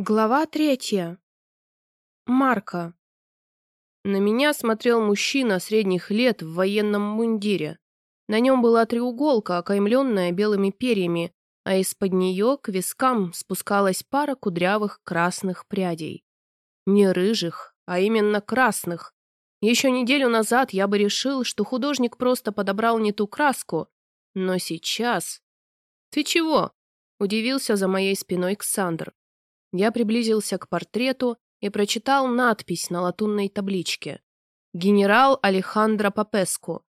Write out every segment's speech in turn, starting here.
Глава третья. Марка. На меня смотрел мужчина средних лет в военном мундире. На нем была треуголка, окаймленная белыми перьями, а из-под нее к вискам спускалась пара кудрявых красных прядей. Не рыжих, а именно красных. Еще неделю назад я бы решил, что художник просто подобрал не ту краску, но сейчас... «Ты чего?» – удивился за моей спиной Ксандр. Я приблизился к портрету и прочитал надпись на латунной табличке. «Генерал Алехандро Папеску».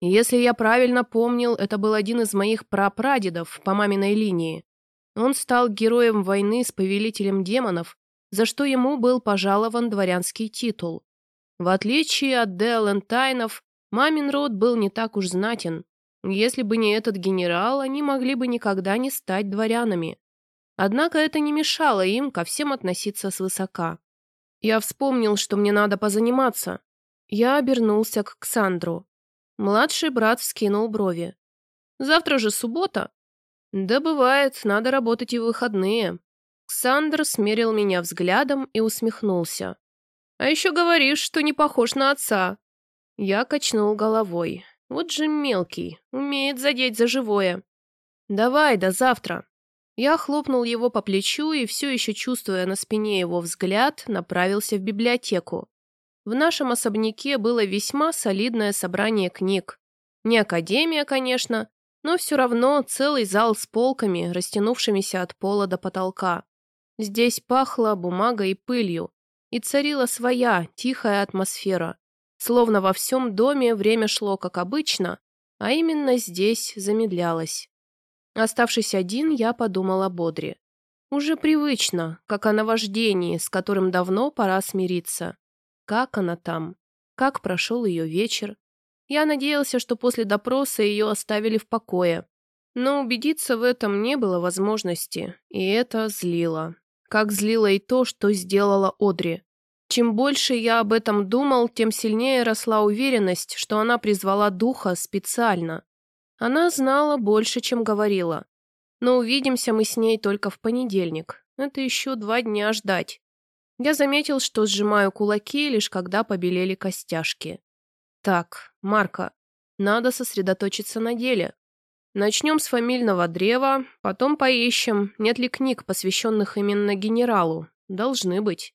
Если я правильно помнил, это был один из моих прапрадедов по маминой линии. Он стал героем войны с повелителем демонов, за что ему был пожалован дворянский титул. В отличие от Де Лентайнов, мамин род был не так уж знатен. Если бы не этот генерал, они могли бы никогда не стать дворянами. Однако это не мешало им ко всем относиться свысока. Я вспомнил, что мне надо позаниматься. Я обернулся к Ксандру. Младший брат вскинул брови. «Завтра же суббота?» «Да бывает, надо работать и в выходные». Ксандр смерил меня взглядом и усмехнулся. «А еще говоришь, что не похож на отца». Я качнул головой. Вот же мелкий, умеет задеть за живое. «Давай, до завтра». Я хлопнул его по плечу и, все еще чувствуя на спине его взгляд, направился в библиотеку. В нашем особняке было весьма солидное собрание книг. Не академия, конечно, но все равно целый зал с полками, растянувшимися от пола до потолка. Здесь пахло бумагой и пылью, и царила своя тихая атмосфера. Словно во всем доме время шло как обычно, а именно здесь замедлялось. Оставшись один, я подумал о Бодре. Уже привычно, как о наваждении, с которым давно пора смириться. Как она там? Как прошел ее вечер? Я надеялся, что после допроса ее оставили в покое. Но убедиться в этом не было возможности, и это злило. Как злило и то, что сделала Одри. Чем больше я об этом думал, тем сильнее росла уверенность, что она призвала духа специально. Она знала больше, чем говорила. Но увидимся мы с ней только в понедельник. Это еще два дня ждать. Я заметил, что сжимаю кулаки, лишь когда побелели костяшки. Так, Марка, надо сосредоточиться на деле. Начнем с фамильного древа, потом поищем, нет ли книг, посвященных именно генералу. Должны быть.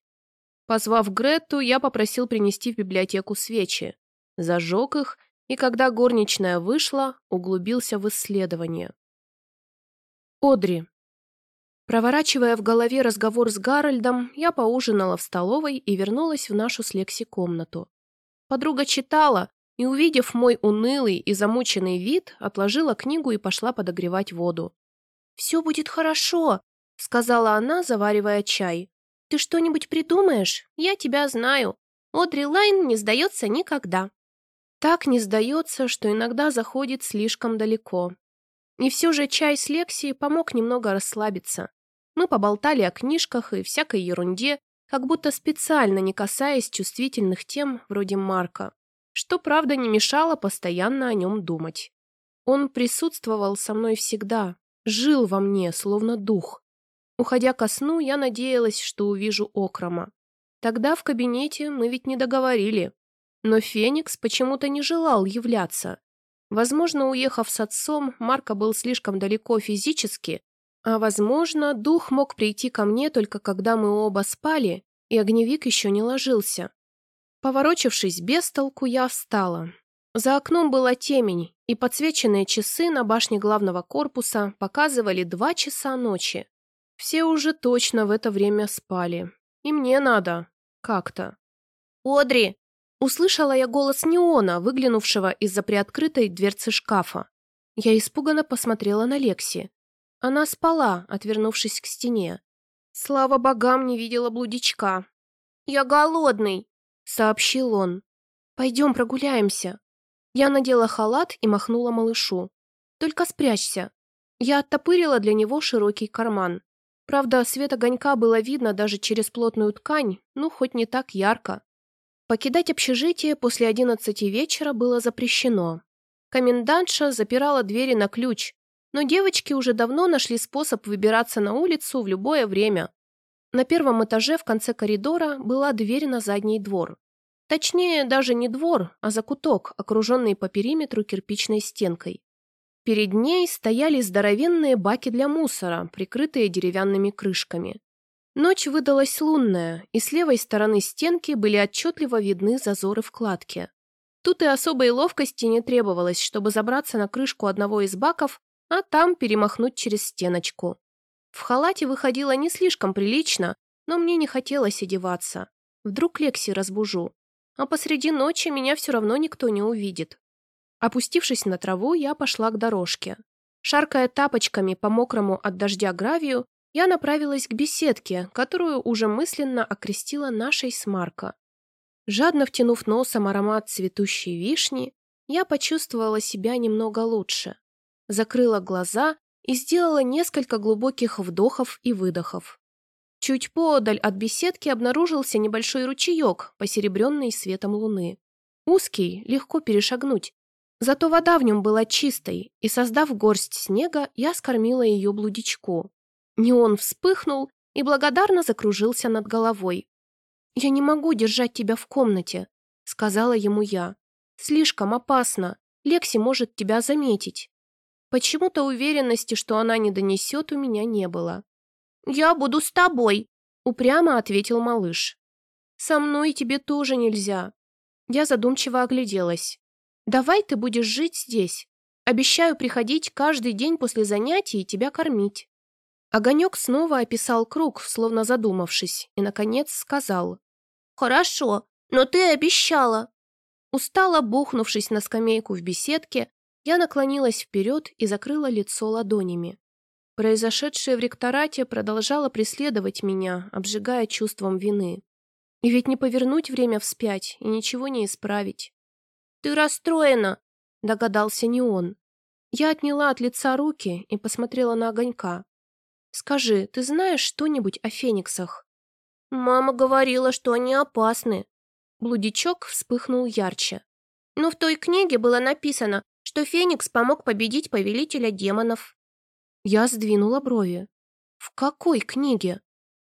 Позвав Гретту, я попросил принести в библиотеку свечи. Зажег их и когда горничная вышла, углубился в исследование. Одри. Проворачивая в голове разговор с Гарольдом, я поужинала в столовой и вернулась в нашу с Лекси комнату. Подруга читала и, увидев мой унылый и замученный вид, отложила книгу и пошла подогревать воду. «Все будет хорошо», — сказала она, заваривая чай. «Ты что-нибудь придумаешь? Я тебя знаю. Одри Лайн не сдается никогда». Так не сдается, что иногда заходит слишком далеко. И все же чай с Лекси помог немного расслабиться. Мы поболтали о книжках и всякой ерунде, как будто специально не касаясь чувствительных тем вроде Марка, что, правда, не мешало постоянно о нем думать. Он присутствовал со мной всегда, жил во мне, словно дух. Уходя ко сну, я надеялась, что увижу Окрома. Тогда в кабинете мы ведь не договорили, но Феникс почему-то не желал являться. Возможно, уехав с отцом, Марко был слишком далеко физически, а, возможно, дух мог прийти ко мне только когда мы оба спали, и огневик еще не ложился. Поворочившись без толку, я встала. За окном была темень, и подсвеченные часы на башне главного корпуса показывали два часа ночи. Все уже точно в это время спали. И мне надо. Как-то. «Одри!» Услышала я голос Неона, выглянувшего из-за приоткрытой дверцы шкафа. Я испуганно посмотрела на Лекси. Она спала, отвернувшись к стене. Слава богам, не видела блудичка. «Я голодный», — сообщил он. «Пойдем прогуляемся». Я надела халат и махнула малышу. «Только спрячься». Я оттопырила для него широкий карман. Правда, свет огонька было видно даже через плотную ткань, ну, хоть не так ярко. Покидать общежитие после одиннадцати вечера было запрещено. Комендантша запирала двери на ключ, но девочки уже давно нашли способ выбираться на улицу в любое время. На первом этаже в конце коридора была дверь на задний двор. Точнее, даже не двор, а закуток, окруженный по периметру кирпичной стенкой. Перед ней стояли здоровенные баки для мусора, прикрытые деревянными крышками. Ночь выдалась лунная, и с левой стороны стенки были отчетливо видны зазоры в кладке. Тут и особой ловкости не требовалось, чтобы забраться на крышку одного из баков, а там перемахнуть через стеночку. В халате выходило не слишком прилично, но мне не хотелось одеваться. Вдруг Лекси разбужу. А посреди ночи меня все равно никто не увидит. Опустившись на траву, я пошла к дорожке. Шаркая тапочками по мокрому от дождя гравию, я направилась к беседке, которую уже мысленно окрестила нашей смарка. Жадно втянув носом аромат цветущей вишни, я почувствовала себя немного лучше. Закрыла глаза и сделала несколько глубоких вдохов и выдохов. Чуть поодаль от беседки обнаружился небольшой ручеек, посеребренный светом луны. Узкий, легко перешагнуть. Зато вода в нем была чистой, и, создав горсть снега, я скормила ее блудичку. Неон вспыхнул и благодарно закружился над головой. «Я не могу держать тебя в комнате», — сказала ему я. «Слишком опасно. Лекси может тебя заметить». Почему-то уверенности, что она не донесет, у меня не было. «Я буду с тобой», — упрямо ответил малыш. «Со мной тебе тоже нельзя». Я задумчиво огляделась. «Давай ты будешь жить здесь. Обещаю приходить каждый день после занятий и тебя кормить». Огонек снова описал круг, словно задумавшись, и, наконец, сказал. «Хорошо, но ты обещала». Устало бухнувшись на скамейку в беседке, я наклонилась вперед и закрыла лицо ладонями. Произошедшее в ректорате продолжало преследовать меня, обжигая чувством вины. И ведь не повернуть время вспять и ничего не исправить. «Ты расстроена!» – догадался не он. Я отняла от лица руки и посмотрела на огонька. «Скажи, ты знаешь что-нибудь о фениксах?» «Мама говорила, что они опасны». Блудичок вспыхнул ярче. «Но в той книге было написано, что Феникс помог победить повелителя демонов». Я сдвинула брови. «В какой книге?»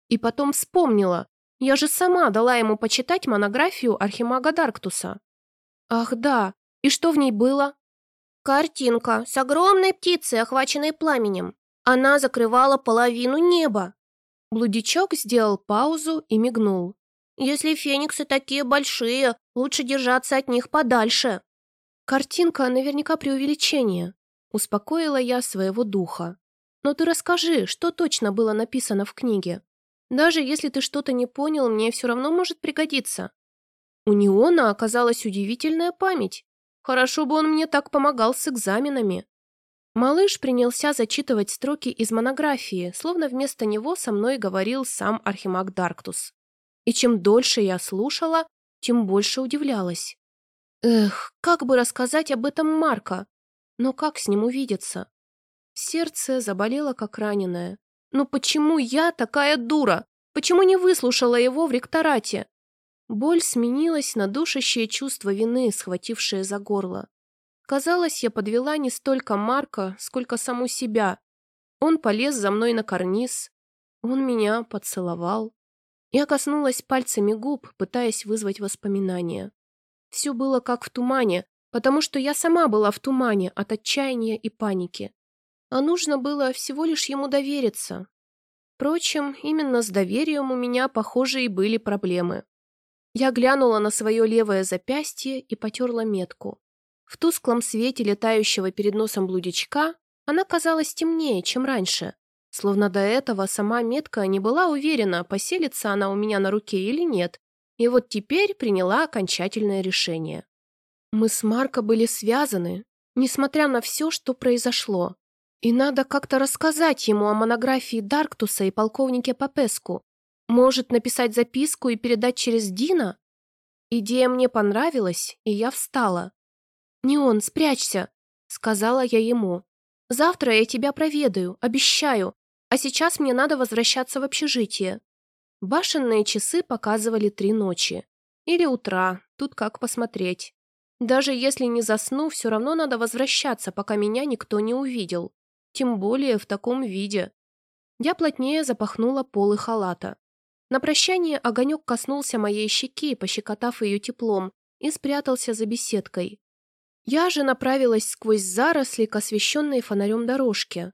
И потом вспомнила. Я же сама дала ему почитать монографию Архимага Дарктуса. «Ах да, и что в ней было?» «Картинка с огромной птицей, охваченной пламенем. Она закрывала половину неба». Блудичок сделал паузу и мигнул. «Если фениксы такие большие, лучше держаться от них подальше». «Картинка наверняка преувеличение», — успокоила я своего духа. «Но ты расскажи, что точно было написано в книге. Даже если ты что-то не понял, мне все равно может пригодиться». У Неона оказалась удивительная память. Хорошо бы он мне так помогал с экзаменами. Малыш принялся зачитывать строки из монографии, словно вместо него со мной говорил сам Архимаг Дарктус. И чем дольше я слушала, тем больше удивлялась. Эх, как бы рассказать об этом Марка? Но как с ним увидеться? Сердце заболело, как раненое. Но почему я такая дура? Почему не выслушала его в ректорате? Боль сменилась на душащее чувство вины, схватившее за горло. Казалось, я подвела не столько Марка, сколько саму себя. Он полез за мной на карниз. Он меня поцеловал. Я коснулась пальцами губ, пытаясь вызвать воспоминания. Все было как в тумане, потому что я сама была в тумане от отчаяния и паники. А нужно было всего лишь ему довериться. Впрочем, именно с доверием у меня, похоже, и были проблемы. Я глянула на свое левое запястье и потерла метку. В тусклом свете летающего перед носом блудичка она казалась темнее, чем раньше. Словно до этого сама метка не была уверена, поселится она у меня на руке или нет, и вот теперь приняла окончательное решение. Мы с Марко были связаны, несмотря на все, что произошло. И надо как-то рассказать ему о монографии Дарктуса и полковнике Попеску. Может, написать записку и передать через Дина? Идея мне понравилась, и я встала. «Не он, спрячься», — сказала я ему. «Завтра я тебя проведаю, обещаю, а сейчас мне надо возвращаться в общежитие». Башенные часы показывали три ночи. Или утра, тут как посмотреть. Даже если не засну, все равно надо возвращаться, пока меня никто не увидел. Тем более в таком виде. Я плотнее запахнула полы халата. На прощание огонек коснулся моей щеки, пощекотав ее теплом, и спрятался за беседкой. Я же направилась сквозь заросли к освещенной фонарем дорожке.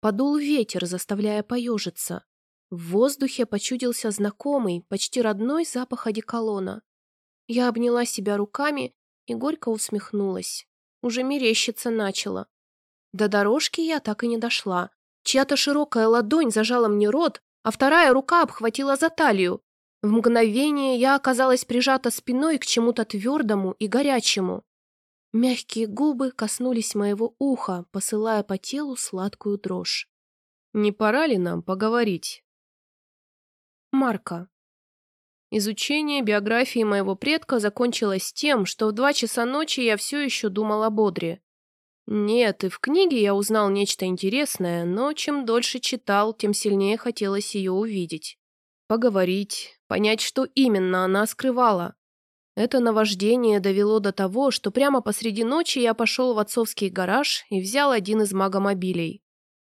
Подул ветер, заставляя поежиться. В воздухе почудился знакомый, почти родной запах одеколона. Я обняла себя руками и горько усмехнулась. Уже мерещиться начала. До дорожки я так и не дошла. Чья-то широкая ладонь зажала мне рот, а вторая рука обхватила за талию. В мгновение я оказалась прижата спиной к чему-то твердому и горячему. Мягкие губы коснулись моего уха, посылая по телу сладкую дрожь. «Не пора ли нам поговорить?» Марка. Изучение биографии моего предка закончилось тем, что в два часа ночи я все еще думал о Бодре. Нет, и в книге я узнал нечто интересное, но чем дольше читал, тем сильнее хотелось ее увидеть. Поговорить, понять, что именно она скрывала. Это наваждение довело до того, что прямо посреди ночи я пошел в отцовский гараж и взял один из магомобилей.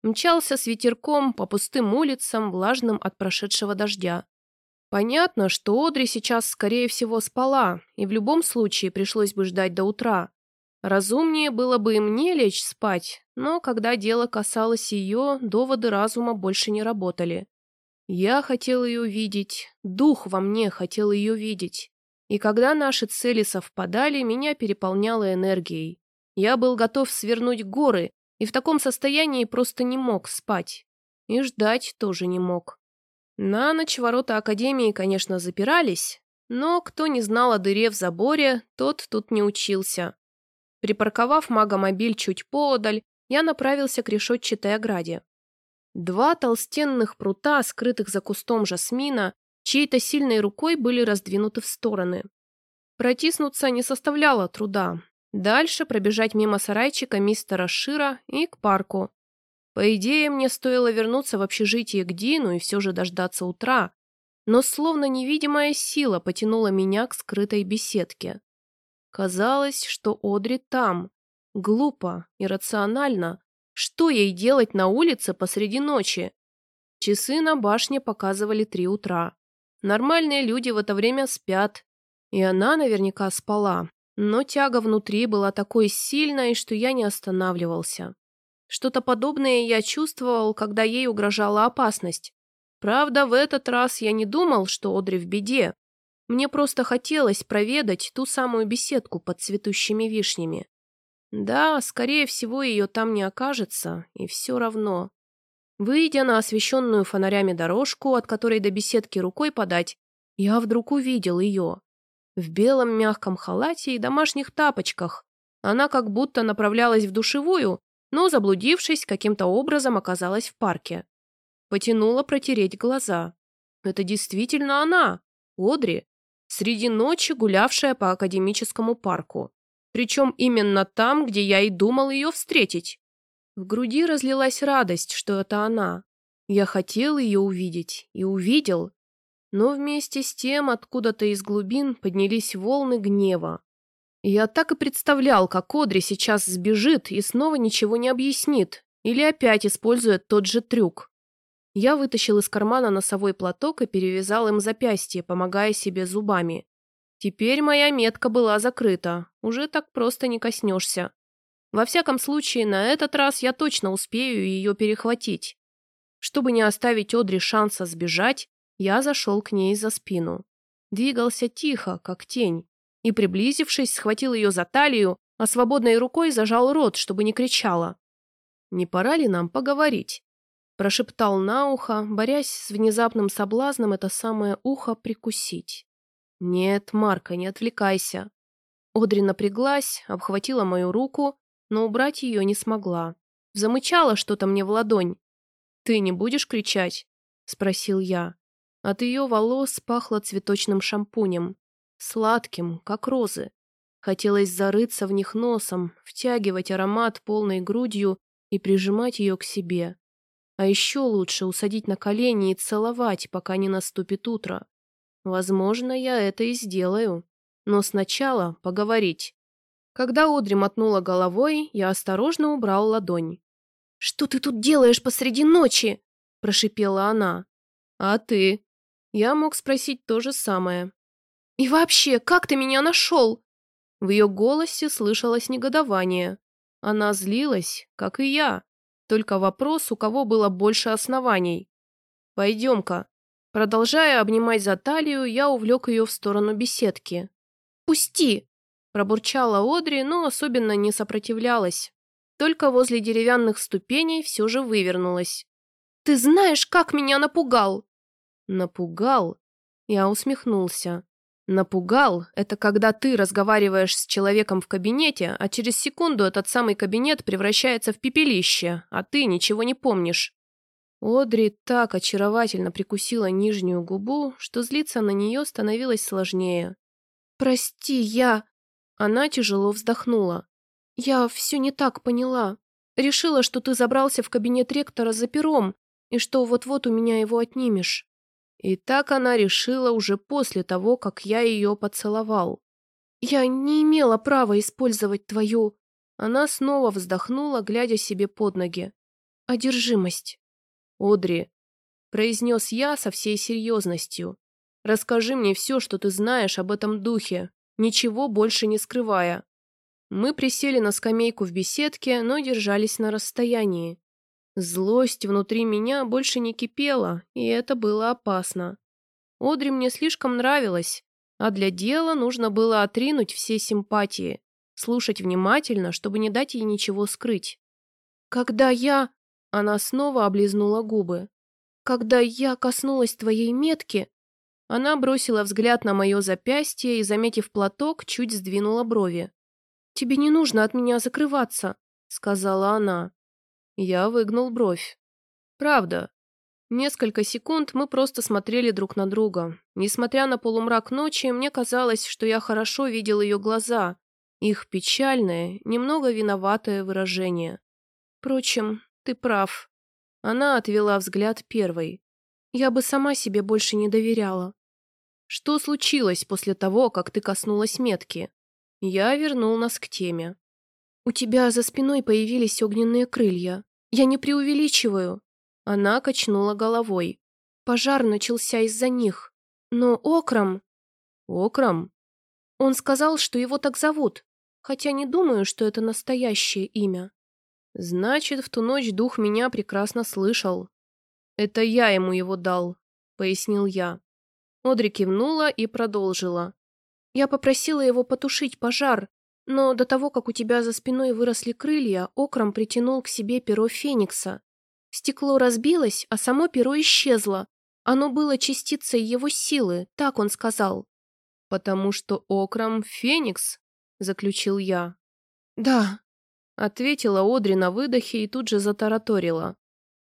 Мчался с ветерком по пустым улицам, влажным от прошедшего дождя. Понятно, что Одри сейчас, скорее всего, спала, и в любом случае пришлось бы ждать до утра. Разумнее было бы и мне лечь спать, но когда дело касалось ее, доводы разума больше не работали. Я хотел ее видеть, дух во мне хотел ее видеть. И когда наши цели совпадали, меня переполняло энергией. Я был готов свернуть горы, и в таком состоянии просто не мог спать. И ждать тоже не мог. На ночь ворота Академии, конечно, запирались, но кто не знал о дыре в заборе, тот тут не учился. Припарковав магомобиль чуть поодаль, я направился к решетчатой ограде. Два толстенных прута, скрытых за кустом жасмина, чьей-то сильной рукой были раздвинуты в стороны. Протиснуться не составляло труда. Дальше пробежать мимо сарайчика мистера Шира и к парку. По идее, мне стоило вернуться в общежитие к Дину и все же дождаться утра, но словно невидимая сила потянула меня к скрытой беседке. Казалось, что Одри там. Глупо, иррационально. Что ей делать на улице посреди ночи? Часы на башне показывали три утра. Нормальные люди в это время спят. И она наверняка спала. Но тяга внутри была такой сильной, что я не останавливался. Что-то подобное я чувствовал, когда ей угрожала опасность. Правда, в этот раз я не думал, что Одри в беде. Мне просто хотелось проведать ту самую беседку под цветущими вишнями. Да, скорее всего, ее там не окажется, и все равно. Выйдя на освещенную фонарями дорожку, от которой до беседки рукой подать, я вдруг увидел ее. В белом мягком халате и домашних тапочках. Она как будто направлялась в душевую, но, заблудившись, каким-то образом оказалась в парке. Потянула протереть глаза. Это действительно она, Одри, среди ночи гулявшая по академическому парку. Причем именно там, где я и думал ее встретить. В груди разлилась радость, что это она. Я хотел ее увидеть и увидел. Но вместе с тем откуда-то из глубин поднялись волны гнева. Я так и представлял, как Одри сейчас сбежит и снова ничего не объяснит, или опять использует тот же трюк. Я вытащил из кармана носовой платок и перевязал им запястье, помогая себе зубами. Теперь моя метка была закрыта, уже так просто не коснешься. Во всяком случае, на этот раз я точно успею ее перехватить. Чтобы не оставить Одри шанса сбежать, я зашел к ней за спину. Двигался тихо, как тень и, приблизившись, схватил ее за талию, а свободной рукой зажал рот, чтобы не кричала. «Не пора ли нам поговорить?» Прошептал на ухо, борясь с внезапным соблазном это самое ухо прикусить. «Нет, Марка, не отвлекайся». Одри напряглась, обхватила мою руку, но убрать ее не смогла. Замычала что-то мне в ладонь. «Ты не будешь кричать?» — спросил я. От ее волос пахло цветочным шампунем сладким, как розы. Хотелось зарыться в них носом, втягивать аромат полной грудью и прижимать ее к себе. А еще лучше усадить на колени и целовать, пока не наступит утро. Возможно, я это и сделаю. Но сначала поговорить. Когда Одри мотнула головой, я осторожно убрал ладонь. «Что ты тут делаешь посреди ночи?» – прошипела она. «А ты?» Я мог спросить то же самое. «И вообще, как ты меня нашел?» В ее голосе слышалось негодование. Она злилась, как и я. Только вопрос, у кого было больше оснований. «Пойдем-ка». Продолжая обнимать за талию, я увлек ее в сторону беседки. «Пусти!» – пробурчала Одри, но особенно не сопротивлялась. Только возле деревянных ступеней все же вывернулась. «Ты знаешь, как меня напугал!» «Напугал?» Я усмехнулся. Напугал – это когда ты разговариваешь с человеком в кабинете, а через секунду этот самый кабинет превращается в пепелище, а ты ничего не помнишь. Одри так очаровательно прикусила нижнюю губу, что злиться на нее становилось сложнее. «Прости, я...» Она тяжело вздохнула. «Я все не так поняла. Решила, что ты забрался в кабинет ректора за пером, и что вот-вот у меня его отнимешь». И так она решила уже после того, как я ее поцеловал. «Я не имела права использовать твою...» Она снова вздохнула, глядя себе под ноги. «Одержимость». «Одри», — произнес я со всей серьезностью, «расскажи мне все, что ты знаешь об этом духе, ничего больше не скрывая». Мы присели на скамейку в беседке, но держались на расстоянии. Злость внутри меня больше не кипела, и это было опасно. Одри мне слишком нравилась, а для дела нужно было отринуть все симпатии, слушать внимательно, чтобы не дать ей ничего скрыть. «Когда я...» — она снова облизнула губы. «Когда я коснулась твоей метки...» Она бросила взгляд на мое запястье и, заметив платок, чуть сдвинула брови. «Тебе не нужно от меня закрываться», — сказала она. Я выгнул бровь. Правда. Несколько секунд мы просто смотрели друг на друга. Несмотря на полумрак ночи, мне казалось, что я хорошо видел ее глаза, их печальное, немного виноватое выражение. Впрочем, ты прав. Она отвела взгляд первой. Я бы сама себе больше не доверяла. Что случилось после того, как ты коснулась метки? Я вернул нас к теме. «У тебя за спиной появились огненные крылья. Я не преувеличиваю». Она качнула головой. Пожар начался из-за них. Но Окрам... Окрам? Он сказал, что его так зовут, хотя не думаю, что это настоящее имя. Значит, в ту ночь дух меня прекрасно слышал. Это я ему его дал, пояснил я. Одри кивнула и продолжила. Я попросила его потушить пожар, но до того, как у тебя за спиной выросли крылья, окром притянул к себе перо Феникса. Стекло разбилось, а само перо исчезло. Оно было частицей его силы, так он сказал. «Потому что окром Феникс», — заключил я. «Да», — ответила Одри на выдохе и тут же затараторила.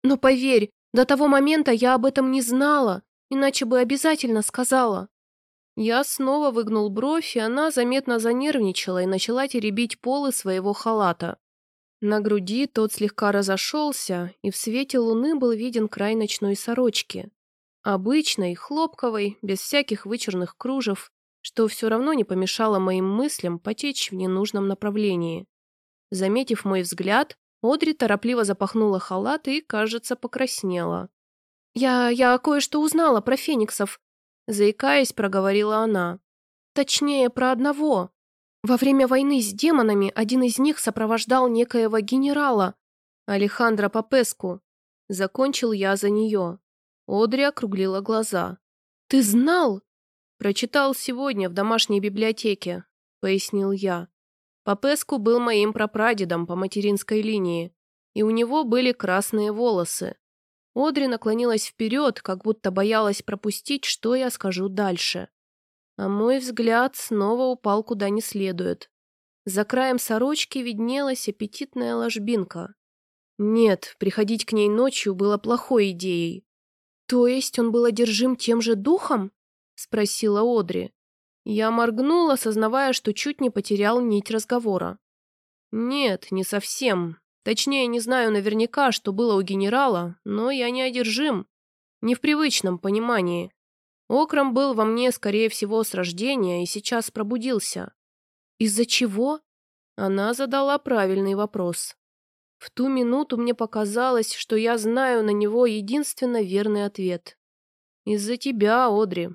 «Но поверь, до того момента я об этом не знала, иначе бы обязательно сказала. Я снова выгнул бровь, и она заметно занервничала и начала теребить полы своего халата. На груди тот слегка разошелся, и в свете луны был виден край ночной сорочки. Обычной, хлопковой, без всяких вычурных кружев, что все равно не помешало моим мыслям потечь в ненужном направлении. Заметив мой взгляд, Одри торопливо запахнула халат и, кажется, покраснела. «Я... я кое-что узнала про фениксов. Заикаясь, проговорила она. Точнее, про одного. Во время войны с демонами один из них сопровождал некоего генерала, Алехандро Папеску. Закончил я за нее. Одри округлила глаза. «Ты знал?» «Прочитал сегодня в домашней библиотеке», — пояснил я. Папеску был моим прапрадедом по материнской линии, и у него были красные волосы. Одри наклонилась вперед, как будто боялась пропустить, что я скажу дальше. А мой взгляд снова упал куда не следует. За краем сорочки виднелась аппетитная ложбинка. Нет, приходить к ней ночью было плохой идеей. «То есть он был одержим тем же духом?» — спросила Одри. Я моргнула, осознавая, что чуть не потерял нить разговора. «Нет, не совсем. Точнее, не знаю наверняка, что было у генерала, но я не одержим. Не в привычном понимании. Окром был во мне, скорее всего, с рождения и сейчас пробудился. Из-за чего? Она задала правильный вопрос. В ту минуту мне показалось, что я знаю на него единственно верный ответ. «Из-за тебя, Одри»,